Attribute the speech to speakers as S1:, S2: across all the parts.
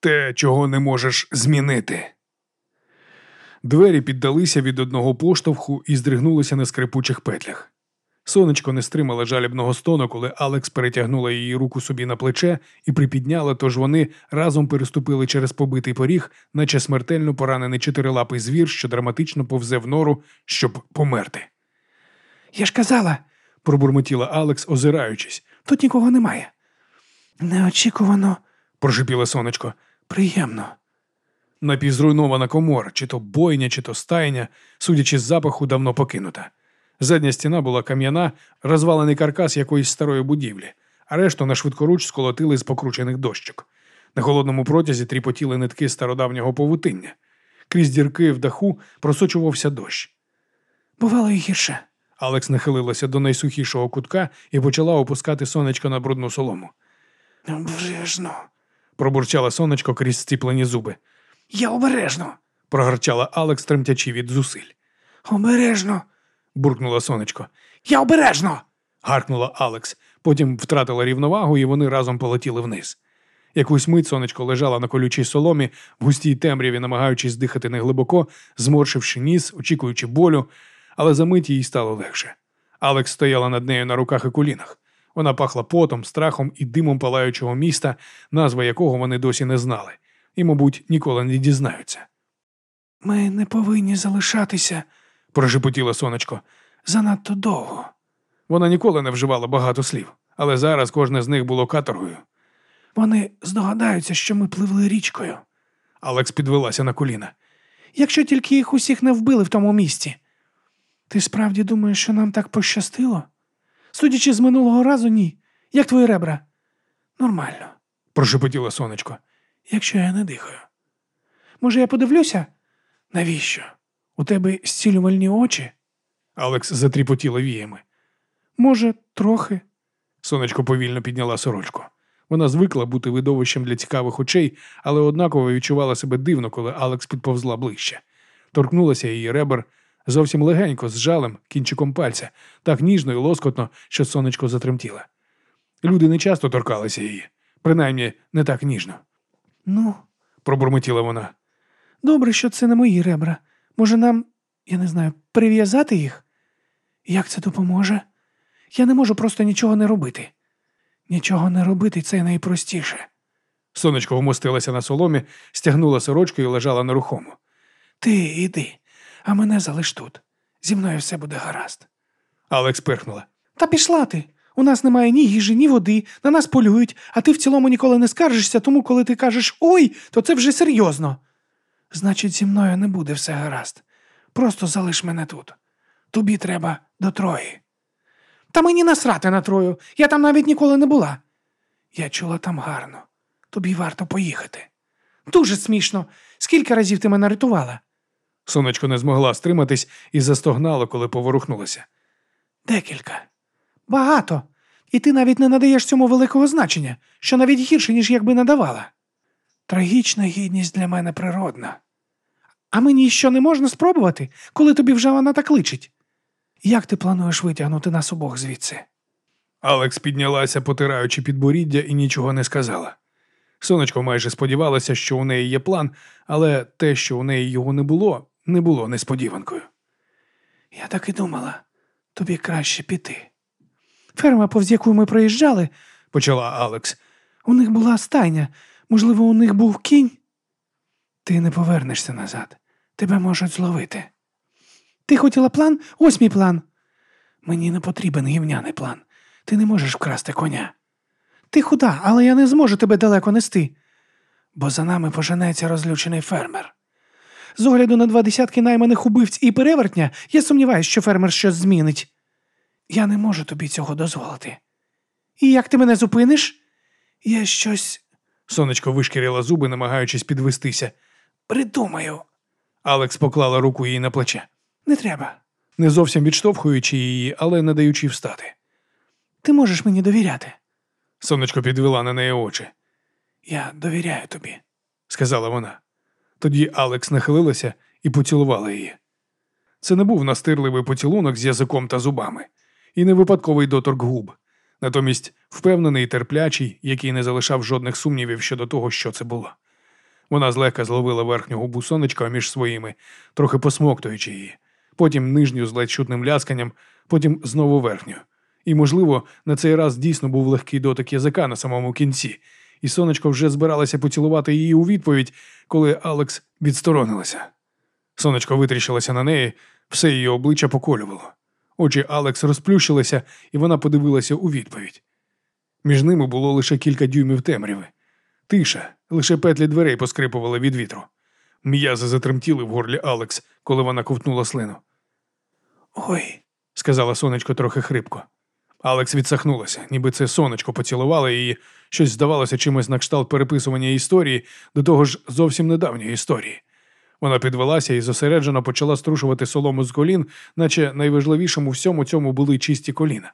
S1: те, чого не можеш змінити. Двері піддалися від одного поштовху і здригнулися на скрипучих петлях. Сонечко не стримала жалібного стону, коли Алекс перетягнула її руку собі на плече і припідняла, тож вони разом переступили через побитий поріг, наче смертельно поранений чотирилапий звір, що драматично повзе в нору, щоб померти.
S2: Я ж казала, пробурмотіла Алекс, озираючись, тут нікого немає. Неочікувано,
S1: прошипіло сонечко.
S2: Приємно.
S1: Напівзруйнована комора, чи то бойня, чи то стайня, судячи з запаху, давно покинута. Задня стіна була кам'яна, розвалений каркас якоїсь старої будівлі, а решту на швидкоруч сколотили з покручених дощок. На холодному протязі тріпотіли нитки стародавнього повутиння. Крізь дірки в даху просочувався дощ.
S2: Бувало і гірше.
S1: Алекс нахилилася до найсухішого кутка і почала опускати сонечко на брудну солому.
S2: Обережно,
S1: пробурчала сонечко крізь стіплені зуби.
S2: Я обережно,
S1: прогорчала Алекс, тремтячи від зусиль.
S2: Обережно,
S1: буркнула сонечко.
S2: Я обережно.
S1: гаркнула Алекс. Потім втратила рівновагу, і вони разом полетіли вниз. Якусь мить сонечко лежала на колючій соломі, в густій темряві, намагаючись дихати неглибоко, зморшивши ніс, очікуючи болю, але за мить їй стало легше. Алекс стояла над нею на руках і колінах. Вона пахла потом, страхом і димом палаючого міста, назва якого вони досі не знали, і, мабуть, ніколи не дізнаються.
S2: Ми не повинні залишатися,
S1: прошепотіла сонечко.
S2: Занадто довго.
S1: Вона ніколи не вживала багато слів, але зараз кожне з них було каторгою.
S2: Вони здогадаються, що ми пливли річкою.
S1: Алекс підвелася на коліна.
S2: Якщо тільки їх усіх не вбили в тому місці. Ти справді думаєш, що нам так пощастило? Судячи з минулого разу, ні. Як твої ребра? Нормально,
S1: прошепотіло сонечко.
S2: Якщо я не дихаю. Може, я подивлюся? Навіщо? У тебе зцілювальні очі?
S1: Алекс затріпотіла віями.
S2: Може, трохи.
S1: Сонечко повільно підняла сорочку. Вона звикла бути видовищем для цікавих очей, але однаково відчувала себе дивно, коли Алекс підповзла ближче. Торкнулася її ребер зовсім легенько, з жалем, кінчиком пальця, так ніжно і лоскотно, що сонечко затремтіло. Люди не часто торкалися її, принаймні не так ніжно.
S2: Ну,
S1: пробурмотіла вона.
S2: Добре, що це не мої ребра. Може, нам, я не знаю, прив'язати їх? Як це допоможе? Я не можу просто нічого не робити. Нічого не робити це найпростіше.
S1: Сонечко вмостилася на соломі, стягнула сорочку і лежала нерухомо.
S2: Ти йди, а мене залиш тут. Зі мною все буде гаразд.
S1: Алекс пирхнула.
S2: Та пішла ти. У нас немає ні їжі, ні води, на нас полюють, а ти в цілому ніколи не скаржишся, тому коли ти кажеш ой, то це вже серйозно. Значить, зі мною не буде все гаразд. Просто залиш мене тут. Тобі треба до Трої. Та мені насрати на Трою. Я там навіть ніколи не була. Я чула там гарно. Тобі варто поїхати. Дуже смішно. Скільки разів ти мене рятувала?
S1: Сонечко не змогла стриматись і застогнала, коли поворухнулася.
S2: Декілька. Багато. І ти навіть не надаєш цьому великого значення, що навіть гірше, ніж якби надавала. Трагічна гідність для мене природна. А мені що не можна спробувати, коли тобі вже вона так личить? Як ти плануєш витягнути нас обох звідси?
S1: Алекс піднялася, потираючи підборіддя, і нічого не сказала. Сонечко майже сподівалася, що у неї є план, але те, що у неї його не було, не було несподіванкою.
S2: Я так і думала, тобі краще піти. Ферма, повз яку ми проїжджали,
S1: почала Алекс.
S2: У них була стайня. Можливо, у них був кінь. Ти не повернешся назад. Тебе можуть зловити. Ти хотіла план? Ось мій план. Мені не потрібен гівняний план. Ти не можеш вкрасти коня. Ти худа, але я не зможу тебе далеко нести, бо за нами поженеться розлючений фермер. З огляду на два десятки найманих убивць і перевертня, я сумніваюся, що фермер щось змінить. Я не можу тобі цього дозволити. І як ти мене зупиниш? Я щось.
S1: Сонечко вишкірила зуби, намагаючись підвестися.
S2: Придумаю.
S1: Алекс поклала руку їй на плече.
S2: Не треба.
S1: Не зовсім відштовхуючи її, але не даючи встати.
S2: Ти можеш мені довіряти.
S1: Сонечко підвела на неї очі.
S2: Я довіряю тобі,
S1: сказала вона. Тоді Алекс нахилилася і поцілувала її. Це не був настирливий поцілунок з язиком та зубами, і не випадковий доторк губ, натомість впевнений і терплячий, який не залишав жодних сумнівів щодо того, що це було. Вона злегка зловила верхню губу сонечка між своїми, трохи посмоктуючи її, потім нижню з ледь чутним лясканням, потім знову верхню. І, можливо, на цей раз дійсно був легкий дотик язика на самому кінці, і сонечко вже збиралося поцілувати її у відповідь, коли Алекс відсторонилася. Сонечко витріщилося на неї, все її обличчя поколювало. Очі Алекс розплющилися, і вона подивилася у відповідь. Між ними було лише кілька дюймів темряви. Тиша, лише петлі дверей поскрипували від вітру. М'язи затремтіли в горлі Алекс, коли вона ковтнула слину.
S2: Ой,
S1: сказала сонечко трохи хрипко. Алекс відсахнулася, ніби це сонечко поцілувало її, щось здавалося чимось на кшталт переписування історії, до того ж зовсім недавньої історії. Вона підвелася і зосереджено почала струшувати солому з колін, наче найважливішим у всьому цьому були чисті коліна,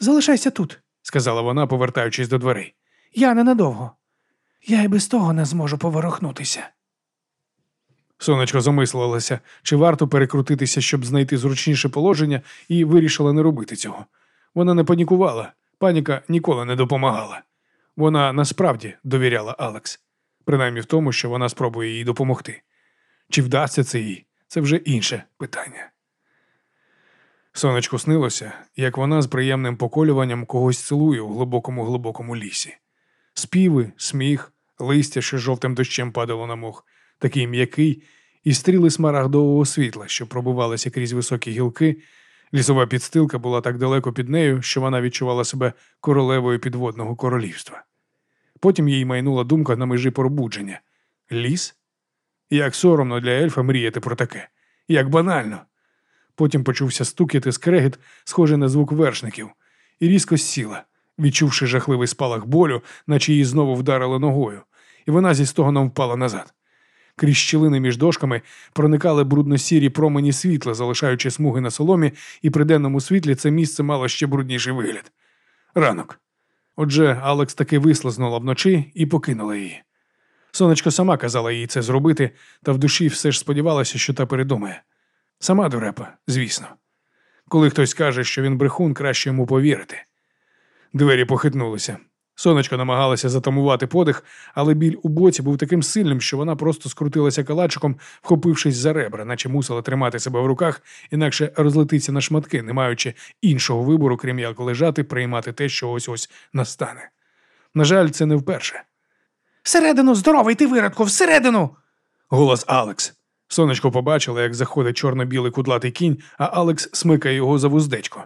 S2: залишайся тут,
S1: сказала вона, повертаючись до дверей.
S2: я ненадовго. Я і без того не зможу поворухнутися.
S1: Сонечко замислилася, чи варто перекрутитися, щоб знайти зручніше положення, і вирішила не робити цього. Вона не панікувала, паніка ніколи не допомагала. Вона насправді довіряла Алекс, принаймні в тому, що вона спробує їй допомогти. Чи вдасться це їй? Це вже інше питання. Сонечко снилося, як вона з приємним поколюванням когось цілує у глибокому глибокому лісі. Співи, сміх, листя, що жовтим дощем падало на мох, такий м'який, і стріли смарагдового світла, що пробивалися крізь високі гілки. Лісова підстилка була так далеко під нею, що вона відчувала себе королевою підводного королівства. Потім їй майнула думка на межі пробудження. Ліс? Як соромно для ельфа мріяти про таке, як банально. Потім почувся стукіт і скрегіт, схожий на звук вершників, і різко сіла, відчувши жахливий спалах болю, наче її знову вдарили ногою, і вона зі стогоном впала назад. Крізь щілини між дошками проникали брудно-сірі промені світла, залишаючи смуги на соломі, і при денному світлі це місце мало ще брудніший вигляд. Ранок. Отже, Алекс таки вислизнула вночі і покинула її. Сонечко сама казала їй це зробити, та в душі все ж сподівалася, що та передумає. Сама дурепа, звісно. Коли хтось каже, що він брехун, краще йому повірити. Двері похитнулися. Сонечко намагалася затамувати подих, але біль у боці був таким сильним, що вона просто скрутилася калачиком, вхопившись за ребра, наче мусила тримати себе в руках, інакше розлетиться на шматки, не маючи іншого вибору, крім як лежати, приймати те, що ось ось настане. На жаль, це не вперше.
S2: Всередину, здоровий ти виродку, всередину.
S1: Голос Алекс. Сонечко побачила, як заходить чорно-білий кудлатий кінь, а Алекс смикає його за вуздечко.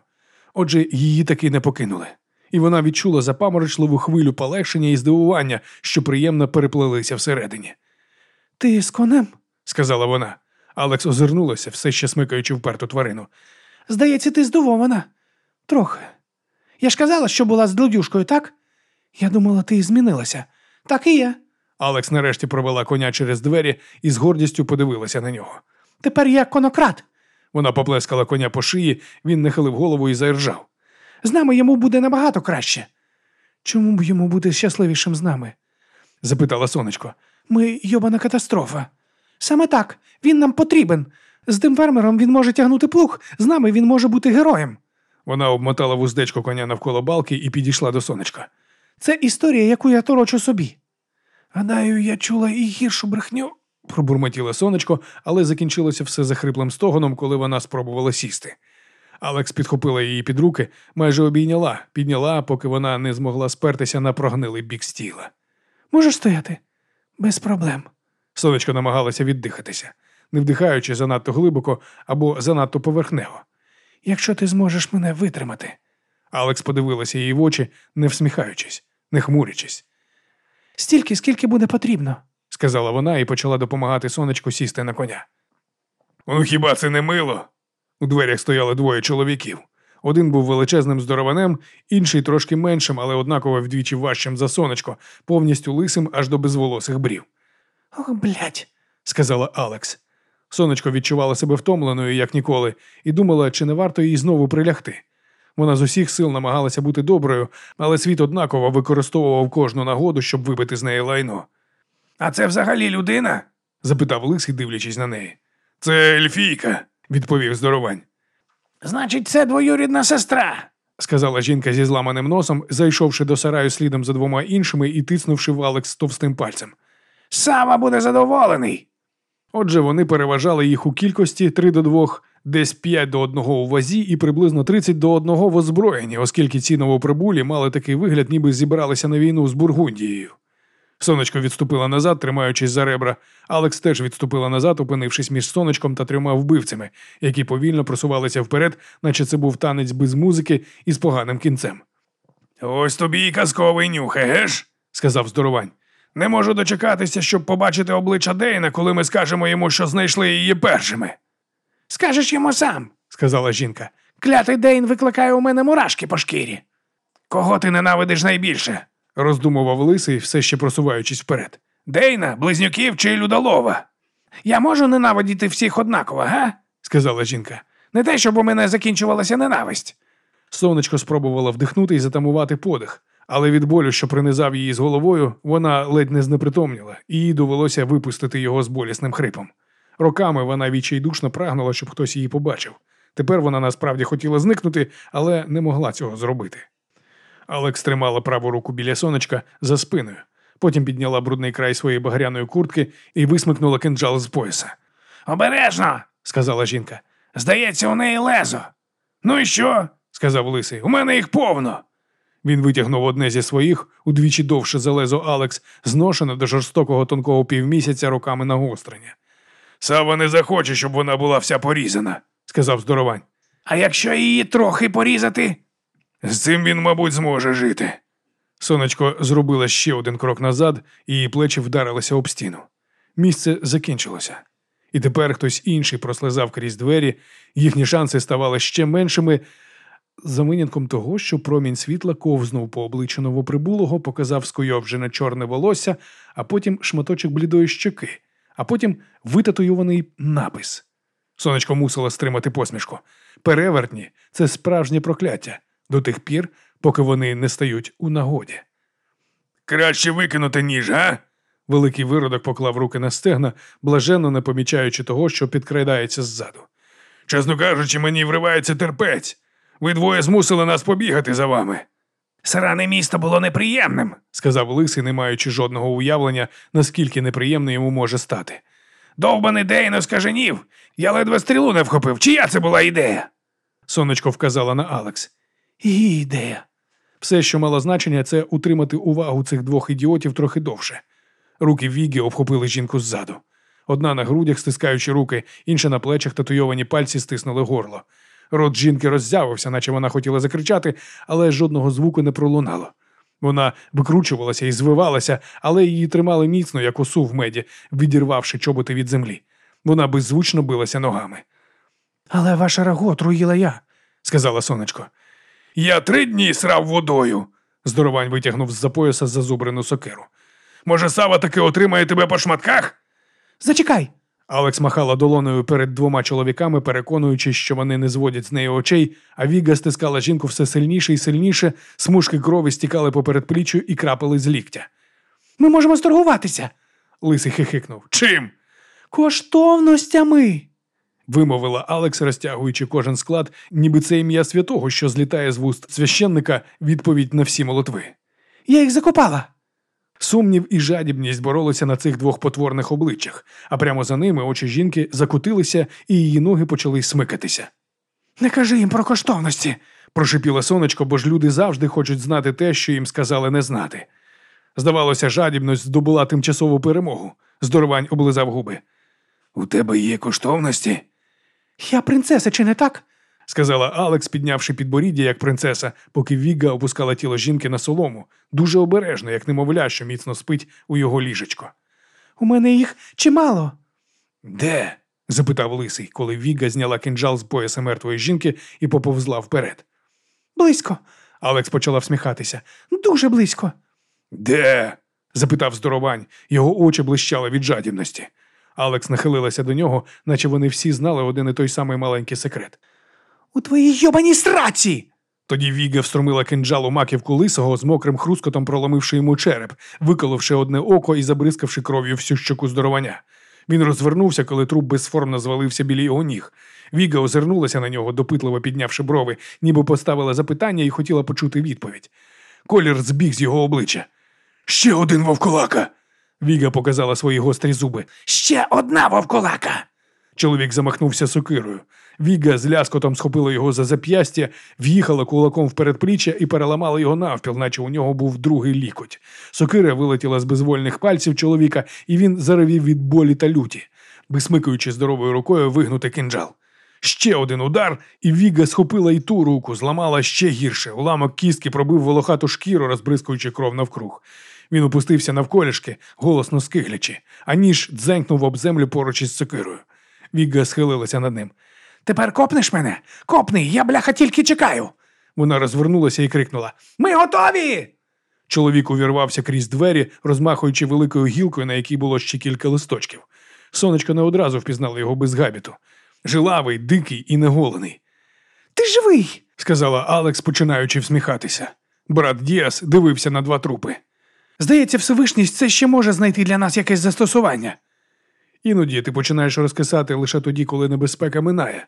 S1: Отже, її таки не покинули. І вона відчула запаморочливу хвилю полегшення і здивування, що приємно переплелися всередині.
S2: Ти з конем?
S1: сказала вона. Алекс озирнулася, все ще смикаючи вперту тварину.
S2: Здається, ти здивована. Трохи. Я ж казала, що була з злодюшкою, так? Я думала, ти змінилася. Так і є.
S1: Алекс нарешті провела коня через двері і з гордістю подивилася на нього.
S2: Тепер я конократ.
S1: Вона поплескала коня по шиї, він нахилив голову і заіржав.
S2: З нами йому буде набагато краще. Чому б йому бути щасливішим з нами?
S1: запитала сонечко.
S2: Ми йобана катастрофа. Саме так, він нам потрібен. З тим фермером він може тягнути плуг, з нами він може бути героєм.
S1: Вона обмотала вуздечко коня навколо балки і підійшла до сонечка.
S2: Це історія, яку я торочу собі. Гадаю, я чула і гіршу брехню.
S1: Пробурмотіла сонечко, але закінчилося все захриплим стогоном, коли вона спробувала сісти. Алекс підхопила її під руки, майже обійняла, підняла, поки вона не змогла спертися на прогнилий бік стіла.
S2: Можеш стояти? Без проблем.
S1: Сонечко намагалася віддихатися, не вдихаючи занадто глибоко або занадто поверхнево.
S2: Якщо ти зможеш мене витримати.
S1: Алекс подивилася їй в очі, не всміхаючись, не хмурячись.
S2: Стільки, скільки буде потрібно,
S1: сказала вона і почала допомагати сонечку сісти на коня. Ну, хіба це не мило? У дверях стояли двоє чоловіків. Один був величезним здорованем, інший трошки меншим, але однаково вдвічі важчим за сонечко, повністю лисим аж до безволосих брів.
S2: Ох, блядь,
S1: сказала Алекс. Сонечко відчувала себе втомленою, як ніколи, і думала, чи не варто їй знову прилягти. Вона з усіх сил намагалася бути доброю, але світ однаково використовував кожну нагоду, щоб вибити з неї лайно. А це взагалі людина? запитав лисий, дивлячись на неї. Це ельфійка, відповів здоровань.
S2: Значить, це двоюрідна сестра,
S1: сказала жінка зі зламаним носом, зайшовши до сараю слідом за двома іншими і тиснувши в Алекс товстим пальцем.
S2: Сава буде задоволений.
S1: Отже, вони переважали їх у кількості 3 до 2, десь 5 до 1 у вазі і приблизно 30 до 1 в озброєнні, оскільки ці новоприбулі мали такий вигляд, ніби зібралися на війну з Бургундією. Сонечко відступила назад, тримаючись за ребра. Алекс теж відступила назад, опинившись між сонечком та трьома вбивцями, які повільно просувалися вперед, наче це був танець без музики і з поганим кінцем. Ось тобі й казковий нюх, егеш? сказав здоровань. Не можу дочекатися, щоб побачити обличчя Дейна, коли ми скажемо йому, що знайшли її першими.
S2: Скажеш йому сам,
S1: сказала жінка.
S2: клятий Дейн викликає у мене мурашки по шкірі.
S1: Кого ти ненавидиш найбільше? Роздумував лисий, все ще просуваючись вперед. Дейна, близнюків чи людолова?
S2: Я можу ненавидіти всіх однаково, га?
S1: сказала жінка.
S2: Не те, щоб у мене закінчувалася ненависть.
S1: Сонечко спробувала вдихнути і затамувати подих, але від болю, що принизав її з головою, вона ледь не знепритомніла, і їй довелося випустити його з болісним хрипом. Роками вона відчайдушно прагнула, щоб хтось її побачив. Тепер вона насправді хотіла зникнути, але не могла цього зробити. Алекс тримала праву руку біля сонечка за спиною, потім підняла брудний край своєї багряної куртки і висмикнула кинджал з пояса.
S2: Обережно,
S1: Сказала жінка.
S2: здається, у неї лезо. Ну і що?
S1: сказав лисий. У мене їх повно. Він витягнув одне зі своїх, удвічі довше за лезо Алекс, зношене до жорстокого тонкого півмісяця руками нагострення. Сава не захоче, щоб вона була вся порізана, сказав здоровань.
S2: А якщо її трохи порізати?
S1: З цим він, мабуть, зможе жити. Сонечко зробила ще один крок назад, і її плечі вдарилися об стіну. Місце закінчилося. І тепер хтось інший прослизав крізь двері, їхні шанси ставали ще меншими. За винятком того, що промінь світла ковзнув по обличчю новоприбулого, показав скуйовджене чорне волосся, а потім шматочок блідої щоки, а потім витатуюваний напис. Сонечко мусило стримати посмішку. Перевертні це справжнє прокляття до тих пір, поки вони не стають у нагоді. Краще викинути ніж, га? Великий виродок поклав руки на стегна, блаженно не помічаючи того, що підкрадається ззаду. Чесно кажучи, мені вривається терпець. Ви двоє змусили нас побігати за вами,
S2: Сране місто було неприємним.
S1: сказав лисий, не маючи жодного уявлення, наскільки неприємно йому може стати.
S2: Довбаний Дейно скаженів. Я ледве стрілу не вхопив. Чия це була ідея?
S1: Сонечко вказала на Алекс.
S2: Її ідея.
S1: Все, що мало значення, це утримати увагу цих двох ідіотів трохи довше. Руки Вігі обхопили жінку ззаду. Одна на грудях, стискаючи руки, інша на плечах татуйовані пальці стиснули горло. Рот жінки роззявився, наче вона хотіла закричати, але жодного звуку не пролунало. Вона викручувалася і звивалася, але її тримали міцно, як осу в меді, відірвавши чоботи від землі. Вона беззвучно билася ногами.
S2: Але ваше раго отруїла я.
S1: сказала сонечко. Я три дні срав водою. Здоровань витягнув з-за пояса зазубрену сокиру. Може, Сава таки отримає тебе по шматках?
S2: Зачекай.
S1: Алекс махала долоною перед двома чоловіками, переконуючись, що вони не зводять з неї очей, а Віга стискала жінку все сильніше і сильніше, смужки крові стікали по передпліччю і крапали з ліктя.
S2: Ми можемо сторгуватися.
S1: Лисий хихикнув. Чим?
S2: Коштовностями.
S1: Вимовила Алекс, розтягуючи кожен склад, ніби це ім'я святого, що злітає з вуст священника, відповідь на всі молитви.
S2: Я їх закопала.
S1: Сумнів і жадібність боролися на цих двох потворних обличчях, а прямо за ними очі жінки закутилися, і її ноги почали смикатися.
S2: Не кажи їм про коштовності.
S1: Прошипіло сонечко, бо ж люди завжди хочуть знати те, що їм сказали не знати. Здавалося, жадібність здобула тимчасову перемогу. Здоровань облизав губи. У тебе є коштовності?
S2: Я принцеса, чи не так?
S1: сказала Алекс, піднявши підборіддя, як принцеса, поки Віга опускала тіло жінки на солому, дуже обережно, як немовля, що міцно спить у його ліжечко.
S2: У мене їх чимало.
S1: Де? запитав лисий, коли Віга зняла кинджал з пояса мертвої жінки і поповзла вперед.
S2: Близько,
S1: Алекс почала всміхатися.
S2: дуже близько.
S1: Де? запитав здоровань. Його очі блищали від жадібності. Алекс нахилилася до нього, наче вони всі знали один і той самий маленький секрет.
S2: У твоїй йобаній сраці.
S1: Тоді Віга встромила кинджал у маківку лисого з мокрим хрускотом проломивши йому череп, виколивши одне око і забризкавши кров'ю всю щоку здоровання. Він розвернувся, коли труп безформно звалився біля його ніг. Віга озирнулася на нього, допитливо піднявши брови, ніби поставила запитання і хотіла почути відповідь. Колір збіг з його обличчя. Ще один вовкулака. Віга показала свої гострі зуби.
S2: Ще одна вовкулака.
S1: Чоловік замахнувся сокирою. Віга з ляскотом схопила його за зап'ястя, в'їхала кулаком в передпліччя і переламала його навпіл, наче у нього був другий лікоть. Сокира вилетіла з безвольних пальців чоловіка, і він заревів від болі та люті, висмикуючи здоровою рукою вигнути кинджал. Ще один удар, і Віга схопила і ту руку, зламала ще гірше. Уламок кістки пробив волохату шкіру, розбризкуючи кров навкруг. Він опустився навколішки, голосно скиглячи, а ніж дзенькнув об землю поруч із сокирою. Віга схилилася над ним.
S2: Тепер копнеш мене? Копни, я бляха тільки чекаю.
S1: Вона розвернулася і крикнула:
S2: Ми готові.
S1: Чоловік увірвався крізь двері, розмахуючи великою гілкою, на якій було ще кілька листочків. Сонечко не одразу впізнало його без габіту. Жилавий, дикий і неголений,
S2: Ти живий.
S1: сказала Алекс, починаючи всміхатися. Брат Діас дивився на два трупи.
S2: Здається, Всевишність це ще може знайти для нас якесь застосування.
S1: Іноді ти починаєш розкисати лише тоді, коли небезпека минає.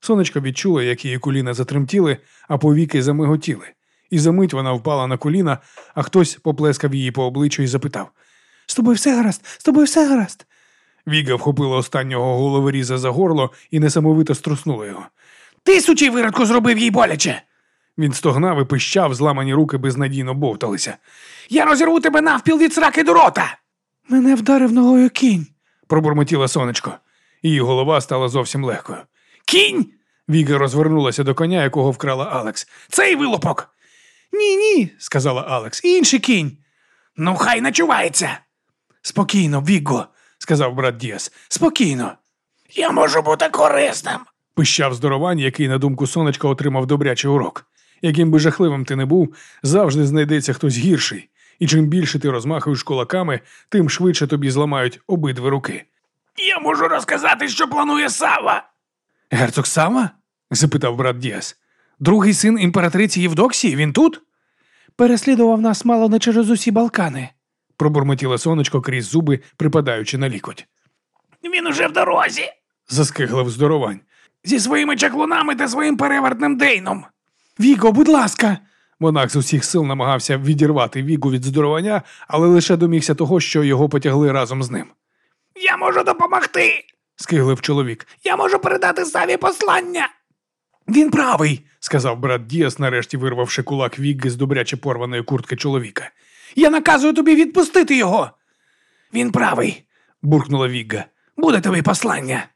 S1: Сонечко відчуло, як її коліна затремтіли, а повіки замиготіли. І за мить вона впала на коліна, а хтось поплескав її по обличчю і запитав.
S2: З тобою все гаразд, з тобою все гаразд.
S1: Віга вхопила останнього головоріза за горло і несамовито струснула його.
S2: Ти, сучий виродку, зробив їй боляче.
S1: Він стогнав і пищав, зламані руки безнадійно бовталися.
S2: Я розірву тебе навпіл від сраки до рота. Мене вдарив ногою кінь.
S1: Пробурмотіла сонечко. Її голова стала зовсім легкою.
S2: Кінь?
S1: Віга розвернулася до коня, якого вкрала Алекс.
S2: Цей вилупок. Ні, ні, сказала Алекс. Інший кінь. Ну, хай начувається. Спокійно, Вігго,
S1: сказав брат Діас.
S2: спокійно. Я можу бути корисним.
S1: Пищав здоровань, який, на думку сонечка, отримав добрячий урок. Яким би жахливим ти не був, завжди знайдеться хтось гірший, і чим більше ти розмахуєш кулаками, тим швидше тобі зламають обидві руки.
S2: Я можу розказати, що планує Сава.
S1: Герцог Сава? запитав брат Діас.
S2: Другий син імператриці Євдоксії, він тут? Переслідував нас мало не через усі Балкани.
S1: пробурмотіло сонечко крізь зуби, припадаючи на лікоть.
S2: Він уже в дорозі.
S1: Заскиглив здоровань.
S2: Зі своїми чаклунами та своїм перевертним Дейном. Віго, будь ласка.
S1: Монах з усіх сил намагався відірвати вігу від здоровання, але лише домігся того, що його потягли разом з ним.
S2: Я можу допомогти.
S1: Скиглив чоловік.
S2: Я можу передати Саві послання. Він правий,
S1: сказав брат Діас, нарешті вирвавши кулак вігги з добряче порваної куртки чоловіка.
S2: Я наказую тобі відпустити його. Він правий,
S1: буркнула Вігга.
S2: буде тобі послання.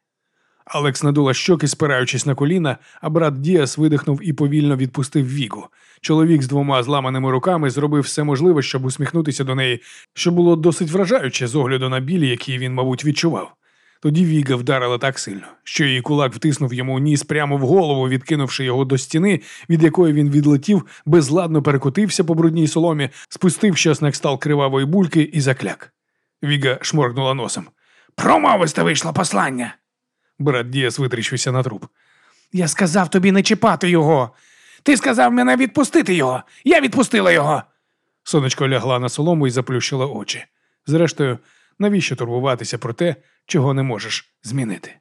S1: Алекс надула щоки, спираючись на коліна, а брат Діас видихнув і повільно відпустив Вігу. Чоловік з двома зламаними руками зробив все можливе, щоб усміхнутися до неї, що було досить вражаюче з огляду на біль, який він, мабуть, відчував. Тоді Віга вдарила так сильно, що її кулак втиснув йому ніс прямо в голову, відкинувши його до стіни, від якої він відлетів, безладно перекотився по брудній соломі, спустив щось на кстал кривавої бульки і закляк. Віга шморгнула носом.
S2: Промовисте вийшло послання.
S1: Брат Діас витріщився на труп.
S2: Я сказав тобі не чіпати його. Ти сказав мене відпустити його. Я відпустила його.
S1: Сонечко лягла на солому і заплющила очі. Зрештою, навіщо турбуватися про те, чого не можеш змінити?